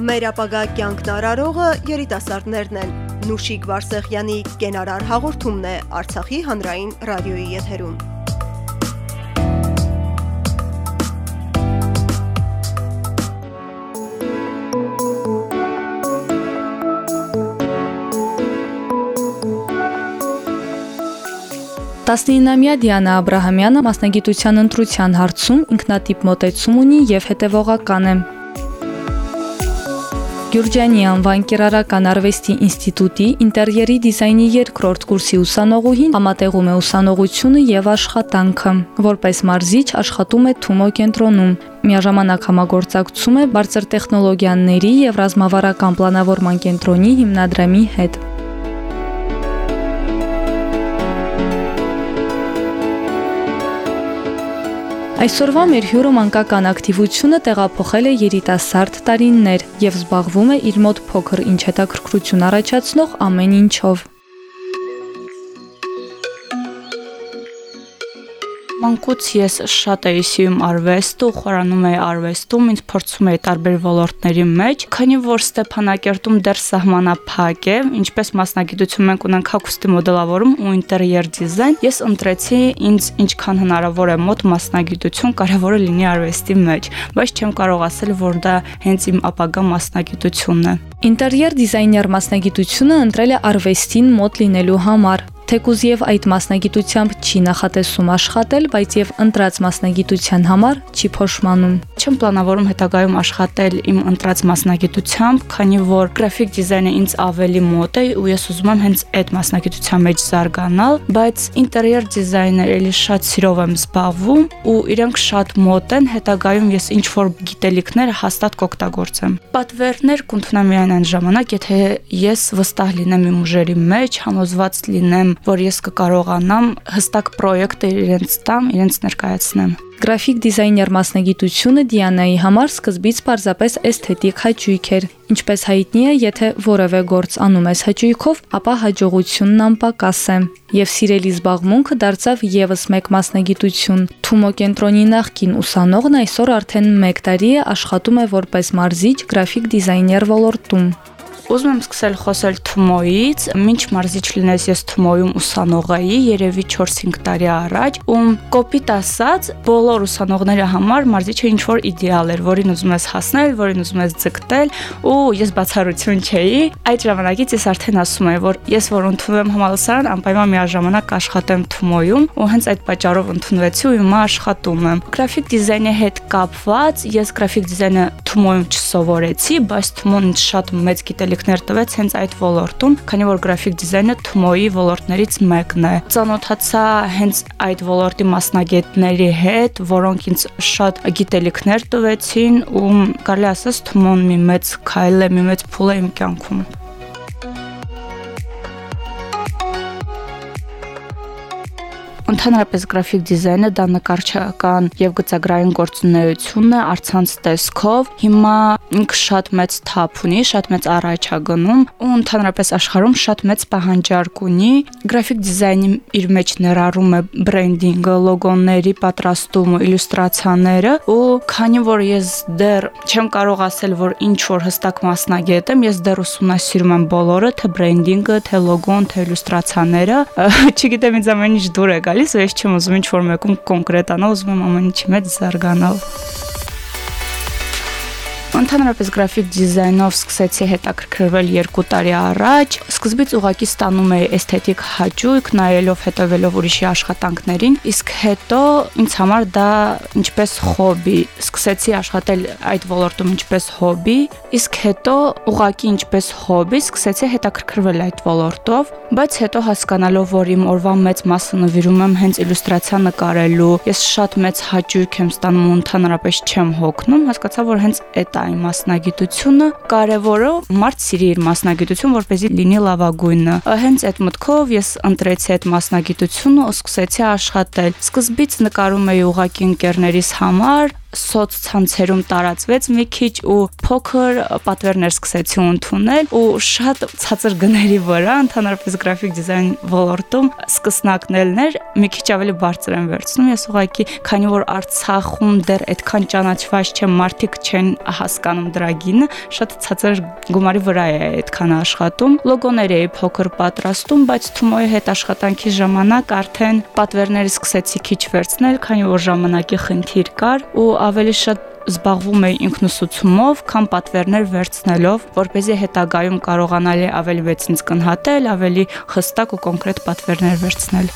Մեր ապագա կյանքն արարողը երիտասարդներն են։ Նուշիկ Վարսեղյանի կենարար հաղորդումն է Արցախի հանրային ռադիոյի եթերում։ Տասնինամյա Դիանա Աբ รา համյանը մասնագիտության ընտրության հարցում ինքնատիպ մոտեցում ունի եւ հետեւողական է։ Գյուրջանի անվան կիրառական արվեստի ինստիտուտի ինտերիերի դիզայնի երկրորդ կուրսի ուսանողուհին համատեղում է ուսանողությունը եւ աշխատանքը։ Որպես մարզիչ աշխատում է Թումո կենտրոնում։ Միաժամանակ համագործակցում է բարձր տեխնոլոգիաների եւ ռազմավարական պլանավորման կենտրոնի հիմնադրամի հետ։ Այսօրվա մեր հյուրը մանկական ակտիվությունը տեղափոխել է երիտասարդ տարիններ եւ զբաղվում է իր մոտ փոքր ինչ հետաքրքրություն առաջացնող ամեն ինչով։ Մանկուց ես շատ էի սիրում արվեստը, խորանում էի արվեստում, ինձ փորձում էի տարբեր ոլորտների մեջ, քանի որ Ստեփանակերտում դեռ սահմանափակ է, ինչպես մասնագիտություն մենք ունենք հագուստի մոդելավորում ու ինտերիեր դիզայն, ես ընտրեցի ինձ ինչքան հնարավոր է մոտ մասնագիտություն, կարևորը լինի արվեստի մեջ, բայց չեմ կարող ասել, որ դա հենց իմ ապագա մասնագիտությունն է։ Ինտերիեր դիզայներ մասնագիտությունը ընտրել է արվեստին մոտ լինելու համար։ Թեկուզ եւ այդ մասնագիտությամբ չի նախատեսում աշխատել, բայց եւ ընտրած մասնագիտության համար չի փոշմանում։ Չեմ պլանավորում հետագայում աշխատել իմ ընտրած մասնագիտությամբ, քանի որ գրաֆիկ դիզայնը ինձ ավելի մոտ է ու ես ուզում եմ հենց այդ մասնագիտության մեջ զարգանալ, բայց ինտերիեր դիզայնը էլի շատ սիրով եմ զբաղվում ու իրենք շատ մոտ են, հետագայում ես ինչ որ գիտելիքներ հաստատ կօգտագործեմ։ Պատվերներ կընդունեմ միայն այն ժամանակ, եթե ես վստահ լինեմ իմ ուժերի մեջ, համոզված լինեմ, որ ես կկարողանամ հստակ պրոյեկտը իրենց տամ, իրենց ներկայացնեմ։ Գրաֆիկ դիզայներ մասնագիտությունը Դիանայի համար սկզբից պարզապես էսթետիկ հաճույք էր։ Ինչպես հայտնի է, եթե որևէ գործ անում ես հաճույքով, ապա հաջողությունն անպակաս է։ Եվ սիրելի զբաղմունքը դարձավ եւս մեկ մասնագիտություն։ Թումո կենտրոնի նախկին ուսանողն այսօր արդեն 1 տարի է աշխատում է որպես մարզիչ գրաֆիկ դիզայներ ոլորտում։ Ուզում եմ սկսել խոսել Թումոյից։ Մինչ մարզիչ լինես ես Թումոյում ուսանող էի, երևի 4-5 տարի առաջ, ում կոպիտ ասած, բոլոր ուսանողների համար մարզիչը ինչ որ իդեալ էր, որին ուզում ես հասնել, որին ուզում ես ձգտել, ու ես բացառություն չէի։ Այդ ժամանակից ես արդեն ասում եմ, որ ես որ ընդունեմ համալսարան, անպայման միաժամանակ աշխատեմ Թումոյում, ու հենց այդ պատճառով ընդունվեցի ու հիմա աշխատում եմ։ Գրաֆիկ դիզայնի հետ կապված ես գրաֆիկ դիզայնը Թումոյում չսովորեցի, բայց Թումոն շատ մեծ գիտելիք գիտելիքներ տվեց հենց այդ ոլորտում, քանի որ գրաֆիկ դիզայնը Թումոյի ոլորտներից մեկն է։ Ծանոթացա հենց այդ ոլորտի մասնագետների հետ, որոնք ինձ շատ գիտելիքներ տվեցին ու կարելի ասած Թումոն մի մեծ քայլ է, մի մեծ փուլ է իմ կյանքում։ Ընդհանրապես գրաֆիկ դիզայնը դա նկարչական եւ գծագրային գործունեությունն է արցանց տեսքով։ Հիմա ինքը շատ մեծ թափ ունի, շատ մեծ առաջ է գնում ու ընդհանրապես աշխարհում շատ մեծ պահանջարկ ունի։ Գրաֆիկ դիզայնի իր մեջ ներառում է բրենդինգը, լոգոների պատրաստումը, իլյուստրացիաները ու քանի որ ես դեռ չեմ կարող ասել, որ ինչ որ հստակ մասնագետ եմ, ես դեռ ուսումնասիրում եմ բոլորը, թե բրենդինգը, թե լոգոն, թե իլյուստրացիաները։ Չգիտեմ ինձ ամեն ինչ դուր է գալիս գալիս ու ես չեմ ուզում ինչ որ մեկում կոնկրետանալ, ուզում եմ ամեն ինչի մեջ զարգանալ։ Ընդհանրապես գրաֆիկ դիզայնով սկսեցի հետաքրքրվել 2 տարի առաջ։ Սկզբից ուղակի ստանում էի էսթետիկ հաճույք, նայելով հետևելով ուրիշի աշխատանքներին, իսկ հետո ինձ համար դա ինչպես հոբի։ Սկսեցի աշխատել այդ ոլորտում ինչպես հոբի, իսկ հետո ուղակի ինչպես հոբի սկսեցի հետաքրքրվել այդ ոլորտով, բայց հետո հասկանալով, որ իմ օրվա մեծ մասը նվիրում եմ հենց իլյուստրացիա նկարելու, ես շատ մեծ հաճույք եմ ստանում ու ընդհանրապես չեմ հոգնում, հասկացա, որ հենց այդ է իմ մասնագիտությունը, կարևորը մարդ սիրի իր մասնագիտություն, որպեսզի լինի լավագույնը։ Հենց այդ մտքով ես ընտրեցի այդ մասնագիտությունը ու սկսեցի աշխատել։ Սկզբից նկարում էի ուղակի ընկերներիս համար, սոցցանցերում տարածվեց մի քիչ ու փոքր պատվերներ սկսեցի ընդունել ու շատ ցածր գների վրա ընդհանրապես գրաֆիկ դիզայն ոլորտում սկսնակնելներ մի քիչ ավելի բարձր են վերցնում ես ուղղակի քանի որ Արցախում դեռ այդքան ճանաչված չեմ մարդիկ չեն հասկանում դրա գինը շատ ցածր գումարի վրա է այդքան աշխատում լոգոներ էի փոքր պատրաստում բայց Թումոյի հետ աշխատանքի ժամանակ արդեն պատվերները սկսեցի քիչ վերցնել քանի որ ժամանակի խնդիր կար ու ավելի շատ զբաղվում էի ինքնուսուցումով, քան պատվերներ վերցնելով, որ เป զի հետագայում կարողանալի ավելի վեց ինձ կնհատել, ավելի խստակ ու կոնկրետ պատվերներ վերցնել։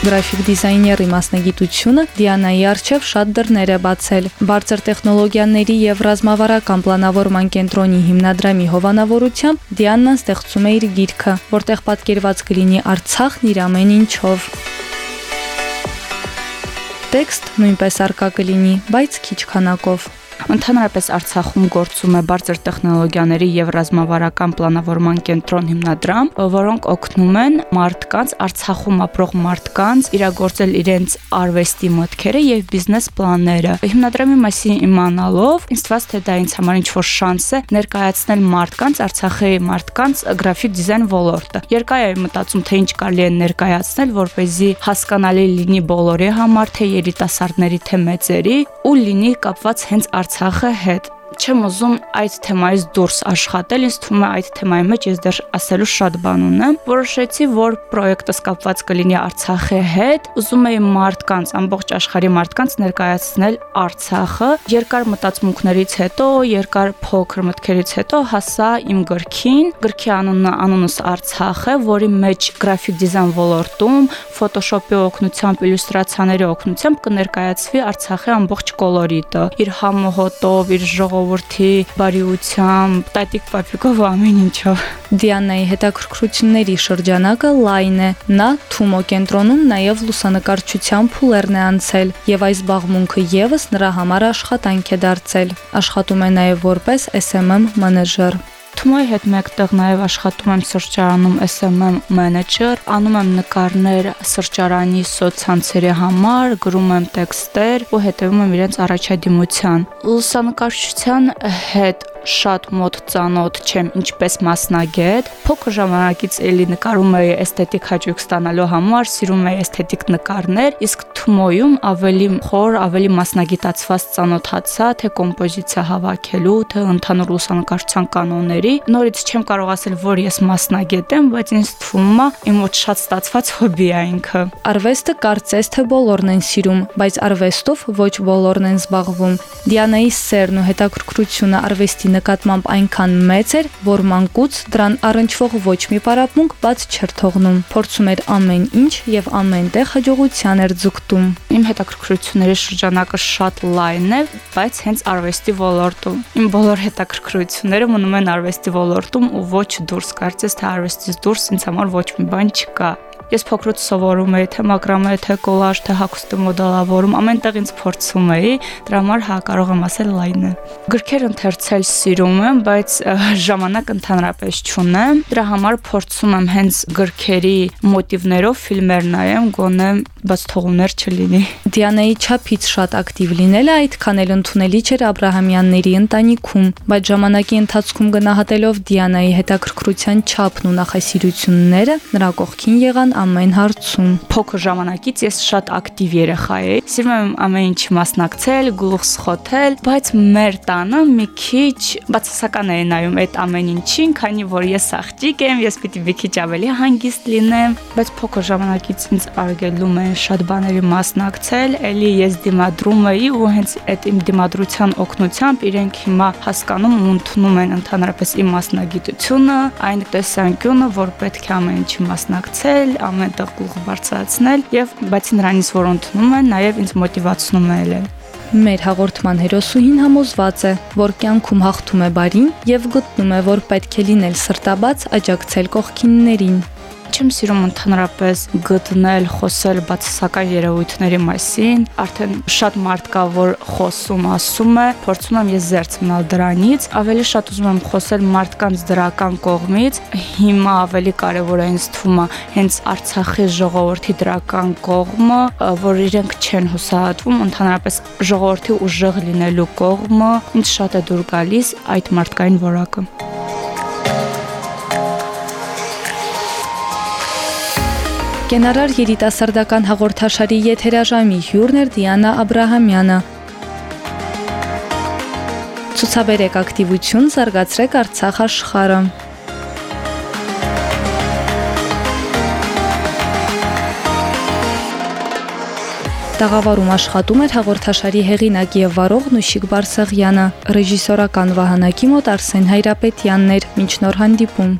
Գրաֆիկ դիզայների մասնագիտությունը Դիանայի արչև շատ դռներ է բացել։ Բարձր տեխնոլոգիաների եւ ռազմավարական պլանավորման կենտրոնի հիմնադրամի հովանավորությամբ Դիանան ստեղծում է իր գիրքը, որտեղ պատկերված կլինի Արցախն իր ամեն ինչով։ Տեքստ նույնպես արկա կլինի, բայց քիչ քանակով։ Ընդհանրապես Արցախում գործում է բարձր տեխնոլոգիաների եւ ռազմավարական պլանավորման կենտրոն հիմնադրամ, որոնք օգնում են մարդկանց Արցախում ապրող մարդկանց իրագործել իրենց արվեստի մտքերը եւ բիզնես պլանները։ Հիմնադրամի մասին իմանալով, ինձ թվաց թե դա ինձ համար ինչ-որ շանս է ներկայացնել մարդկանց Արցախի մարդկանց գրաֆիկ դիզայն ոլորտը։ Երկար եմ մտածում թե ինչ կարելի է ներկայացնել, որ เป զի հասկանալի լինի բոլորի համար, թե երիտասարդների, թե մեծերի, ու լինի կապված հենց Արցախը հետ չեմ ուզում այդ թեմայից դուրս աշխատել, ինձ թվում է այդ թեմայի մեջ ես դեռ ասելու շատ բան ունեմ։ Որոշեցի, որ պրոյեկտը կապված կլինի Արցախի հետ, ուզում էի մարդկանց, ամբողջ աշխարհի մարդկանց ներկայացնել Արցախը։ Երկար մտածմունքներից հետո, երկար փոքր մտքերից հետո հասա իմ գրքին։ Գրքի անունը անունս Արցախ է, որի մեջ գրաֆիկ դիզայն ոլորտում Photoshop-ի օգնությամբ, իլյուստրացիաների օգնությամբ կներկայացվի Արցախի ամբողջ կոլորիտը։ Իր համոհոտով, իր ժողով ժողովրդի բարիությամբ, տատիկ պապիկով ամեն ինչով։ Դիանայի հետաքրքրությունների շրջանակը լայն է։ Նա Թումո կենտրոնում նաև լուսանկարչության փուլերն է անցել եւ այս զբաղմունքը եւս նրա համար աշխատանք է դարձել։ Աշխատում է նաև որպես SMM մանեջեր։ Թումոյի հետ մեկտեղ նաև աշխատում եմ սրճարանում SMM մենեջեր, անում եմ նկարներ սրճարանի սոցցանցերի համար, գրում եմ տեքստեր ու հետևում եմ իրենց առաջադիմության։ Լուսանկարչության հետ շատ մոտ ծանոթ չեմ ինչպես մասնագետ, փոքր ժամանակից էլի նկարում էի էսթետիկ հաճույք ստանալու համար, սիրում էի էսթետիկ նկարներ, իսկ Թումոյում ավելի խոր, ավելի մասնագիտացված ծանոթացա թե կոմպոզիցիա հավաքելու, թե ընդհանուր լուսանկարչության կանոնների։ Նորից չեմ կարող ասել, որ ես մասնագետ եմ, բայց ինձ թվում է իմ մոտ շատ ստացված հոբի է ինքը։ Արվեստը կարծես թե բոլորն են սիրում, բայց արվեստով ոչ բոլորն են զբաղվում։ Դիանայի սերն ու հետաքրքրությունը արվեստի նկատմամբ այնքան մեծ էր, որ մանկուց դրան առնչվող ոչ մի պարապմունք բաց չէր թողնում։ Փորձում էր ամեն ինչ եւ ամենտեղ հաջողության էր ձգտում։ Իմ հետաքրքրությունների շրջանակը շատ լայն է, բայց հենց արվեստի ոլորտում։ Իմ բոլոր հետաքրքրությունները մնում են արվեստի ոլորտում ու ոչ դուրս։ Կարծես թե արվեստից դուրս ինձ համար ոչ մի բան չկա։ Ես փոքրուց սովորում էի թե մակրամե, թե կոլաժ, թե հագուստի մոդելավորում, ամենտեղ ինձ փորձում էի, դրա համար հա կարող եմ ասել լայն է։ Գրքեր ընթերցել սիրում եմ, բայց ժամանակ ընդհանրապես չունեմ։ Դրա համար փորձում եմ հենց գրքերի մոտիվներով ֆիլմեր նայեմ, գոնե բաց թողումներ չլինի։ Դիանայի չափից շատ ակտիվ լինելը այդքան էլ ընդունելի չէր Աբ รา համյանների ընտանիքում, բայց ժամանակի ընթացքում գնահատելով Դիանայի հետաքրքրության չափն ու նախասիրությունները նրա կողքին եղան ամեն հարցում։ Փոքր ժամանակից ես շատ ակտիվ երեխա էի։ Սիրում եմ ամեն ինչ մասնակցել, գլուխ սխոթել, բայց մեր տանը մի քիչ բացասական էի նայում այդ ամեն ինչին, քանի որ ես աղջիկ եմ, ես պիտի մի քիչ ավելի հանգիստ լինեմ, բայց փոքր ժամանակից ինձ արգելում են շատ բաների մասնակցել, ելի ես դիմադրում էի ու հենց այդ իմ դիմադրության օգնությամբ իրենք հիմա հասկանում ու ընդունում են ընդհանրապես իմ մասնագիտությունը, այն տեսանկյունը, որ պետք է ամեն ինչի մասնակցել, ամենտեղ գլուխ բարձրացնել եւ բացի նրանից, որ ընդունում են, նաեւ ինձ մոտիվացնում են Մեր հաղորդման հերոսուհին համոզված է, որ կյանքում հաղթում է բարին եւ գտնում է, որ պետք է լինել սրտաբաց աջակցել կողքիններին։ Չեմ սիրում ընդհանրապես գտնել, խոսել բացասական երևույթների մասին։ Արդեն շատ մարդ կա, որ խոսում, ասում է, փորձում եմ ես զերծ մնալ դրանից։ Ավելի շատ ուզում եմ խոսել մարդկանց դրական կողմից։ Հիմա ավելի կարևոր է ինձ թվում է հենց Արցախի ժողովրդի դրական կողմը, որ իրենք չեն հուսահատվում, ընդհանրապես ժողովրդի ուժեղ լինելու կողմը ինձ շատ է դուր գալիս այդ մարդկային որակը։ Կենարար երիտասարդական հաղորդաշարի եթերաժամի հյուրն էր Դիանա Աբ รา համյանը։ Ցուցաբերեք ակտիվություն, զարգացրեք Արցախ աշխարհը։ Տաղավարում աշխատում էր հաղորդաշարի հեղինակ եւ վարող Նուշիկ Բարսեղյանը, ռեժիսորական վահանակի մոտ Արսեն Հայրապետյանն էր։ Մինչ նոր հանդիպում։